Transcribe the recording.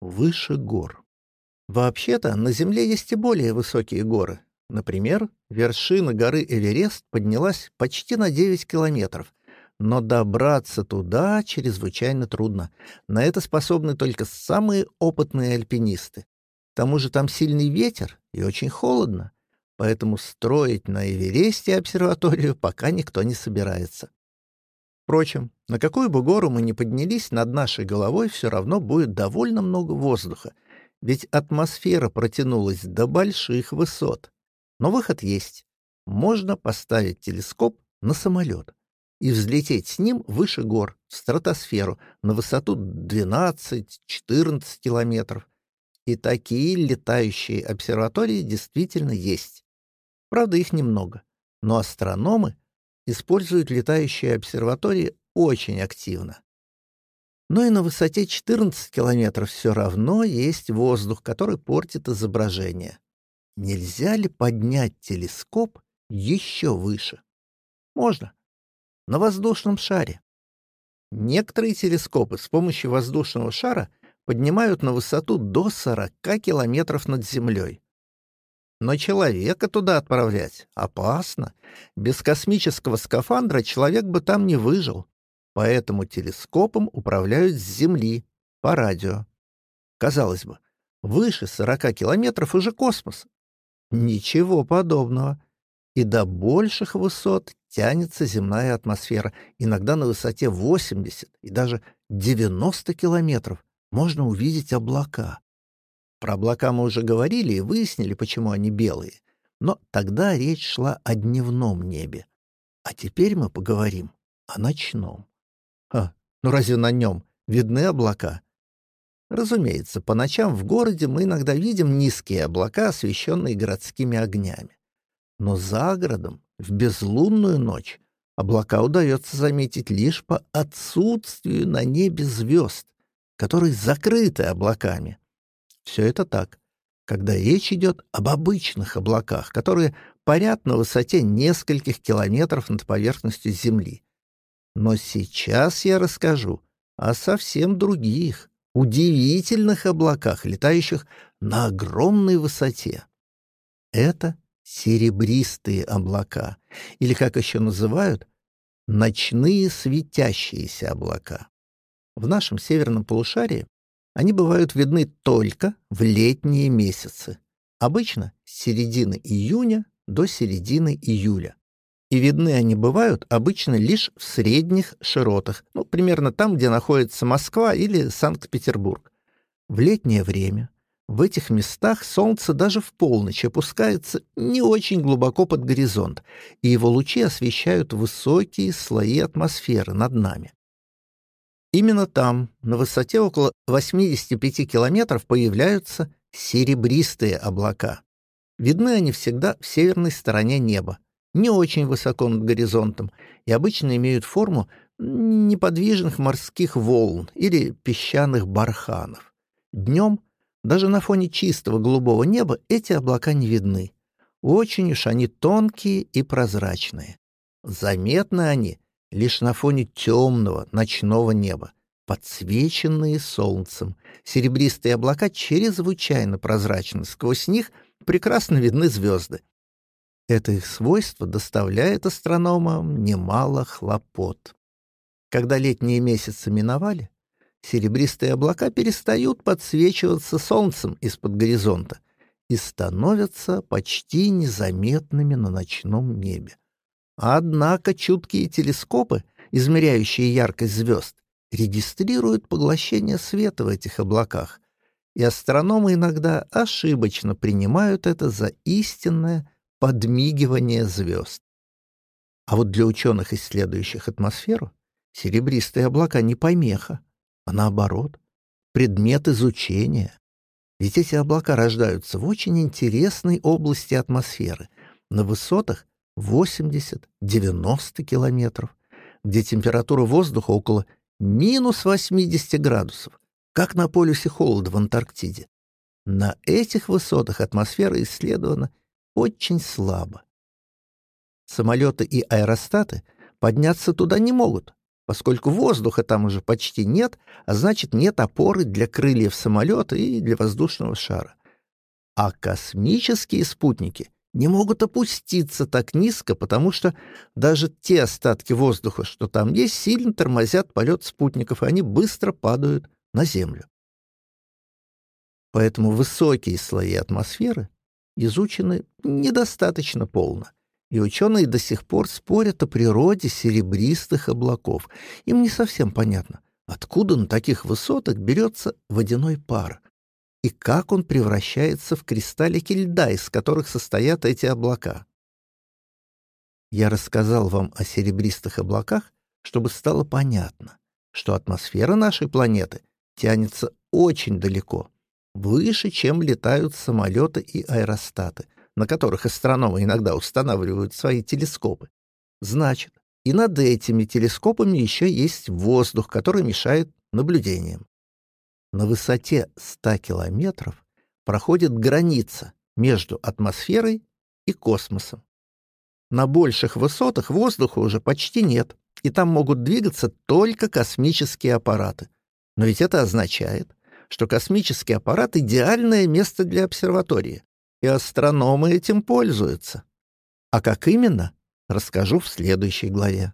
выше гор. Вообще-то на Земле есть и более высокие горы. Например, вершина горы Эверест поднялась почти на 9 километров, но добраться туда чрезвычайно трудно. На это способны только самые опытные альпинисты. К тому же там сильный ветер и очень холодно, поэтому строить на Эвересте обсерваторию пока никто не собирается. Впрочем, на какую бы гору мы ни поднялись, над нашей головой все равно будет довольно много воздуха, ведь атмосфера протянулась до больших высот. Но выход есть. Можно поставить телескоп на самолет и взлететь с ним выше гор, в стратосферу, на высоту 12-14 километров. И такие летающие обсерватории действительно есть. Правда, их немного. Но астрономы используют летающие обсерватории очень активно. Но и на высоте 14 километров все равно есть воздух, который портит изображение. Нельзя ли поднять телескоп еще выше? Можно. На воздушном шаре. Некоторые телескопы с помощью воздушного шара поднимают на высоту до 40 километров над землей. Но человека туда отправлять опасно. Без космического скафандра человек бы там не выжил. Поэтому телескопом управляют с Земли, по радио. Казалось бы, выше 40 километров уже космос. Ничего подобного. И до больших высот тянется земная атмосфера, иногда на высоте 80 и даже 90 километров можно увидеть облака. Про облака мы уже говорили и выяснили, почему они белые. Но тогда речь шла о дневном небе. А теперь мы поговорим о ночном. А, ну разве на нем видны облака? Разумеется, по ночам в городе мы иногда видим низкие облака, освещенные городскими огнями. Но за городом, в безлунную ночь, облака удается заметить лишь по отсутствию на небе звезд, которые закрыты облаками. Все это так, когда речь идет об обычных облаках, которые парят на высоте нескольких километров над поверхностью Земли. Но сейчас я расскажу о совсем других, удивительных облаках, летающих на огромной высоте. Это серебристые облака, или, как еще называют, ночные светящиеся облака. В нашем северном полушарии они бывают видны только в летние месяцы, обычно с середины июня до середины июля. И видны они бывают обычно лишь в средних широтах, ну, примерно там, где находится Москва или Санкт-Петербург. В летнее время в этих местах солнце даже в полночь опускается не очень глубоко под горизонт, и его лучи освещают высокие слои атмосферы над нами. Именно там, на высоте около 85 километров, появляются серебристые облака. Видны они всегда в северной стороне неба, не очень высоко над горизонтом, и обычно имеют форму неподвижных морских волн или песчаных барханов. Днем, даже на фоне чистого голубого неба, эти облака не видны. Очень уж они тонкие и прозрачные. Заметны они лишь на фоне темного ночного неба, подсвеченные солнцем. Серебристые облака чрезвычайно прозрачны, сквозь них прекрасно видны звезды. Это их свойство доставляет астрономам немало хлопот. Когда летние месяцы миновали, серебристые облака перестают подсвечиваться солнцем из-под горизонта и становятся почти незаметными на ночном небе. Однако чуткие телескопы, измеряющие яркость звезд, регистрируют поглощение света в этих облаках, и астрономы иногда ошибочно принимают это за истинное подмигивание звезд. А вот для ученых, исследующих атмосферу, серебристые облака не помеха, а наоборот, предмет изучения. Ведь эти облака рождаются в очень интересной области атмосферы, на высотах, 80-90 километров, где температура воздуха около минус 80 градусов, как на полюсе холода в Антарктиде. На этих высотах атмосфера исследована очень слабо. Самолеты и аэростаты подняться туда не могут, поскольку воздуха там уже почти нет, а значит нет опоры для крыльев самолета и для воздушного шара. А космические спутники не могут опуститься так низко, потому что даже те остатки воздуха, что там есть, сильно тормозят полет спутников, и они быстро падают на Землю. Поэтому высокие слои атмосферы изучены недостаточно полно, и ученые до сих пор спорят о природе серебристых облаков. Им не совсем понятно, откуда на таких высотах берется водяной пар и как он превращается в кристаллики льда, из которых состоят эти облака. Я рассказал вам о серебристых облаках, чтобы стало понятно, что атмосфера нашей планеты тянется очень далеко, выше, чем летают самолеты и аэростаты, на которых астрономы иногда устанавливают свои телескопы. Значит, и над этими телескопами еще есть воздух, который мешает наблюдениям. На высоте 100 километров проходит граница между атмосферой и космосом. На больших высотах воздуха уже почти нет, и там могут двигаться только космические аппараты. Но ведь это означает, что космический аппарат — идеальное место для обсерватории, и астрономы этим пользуются. А как именно, расскажу в следующей главе.